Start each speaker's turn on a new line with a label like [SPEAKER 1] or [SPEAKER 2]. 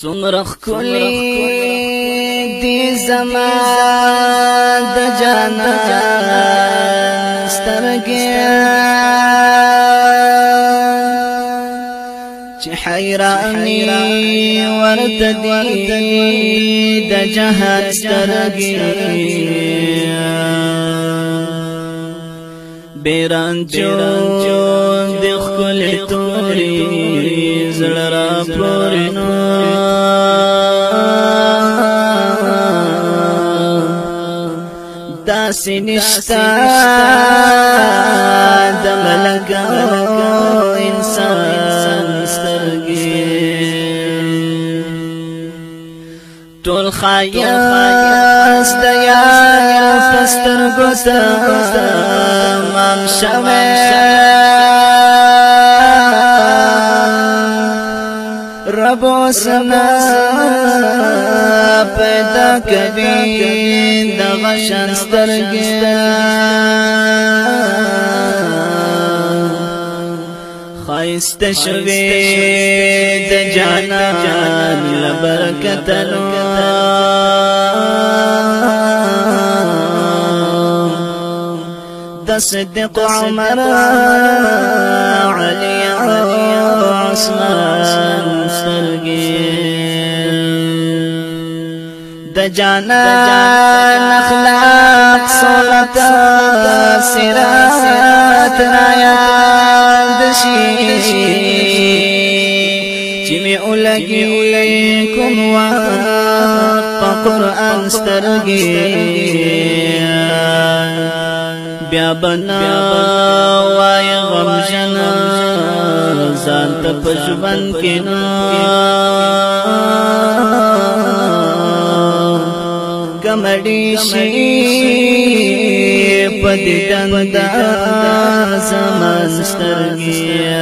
[SPEAKER 1] سمرخ کلی دی زما د جانا سترګې چې حیرانی ورته دی د جهان سترګې بیران جو پورینو داسې نشتا د ملګا انسان سترګې ټول خایاس د یار پستر ګوتا مام شوه رب وسنا پیدا کبي د غشن سترګې خایست شوي د جانا جان لبرکتلو د صدق عمر علي عثمان. سرګي د جانا اخلاق صلات سرات رایا دشي چې می اولګي کوم وا په قرآن سترګي بیا بنا پژوند کې نو کمړی شي پدې دندا سمسترګیا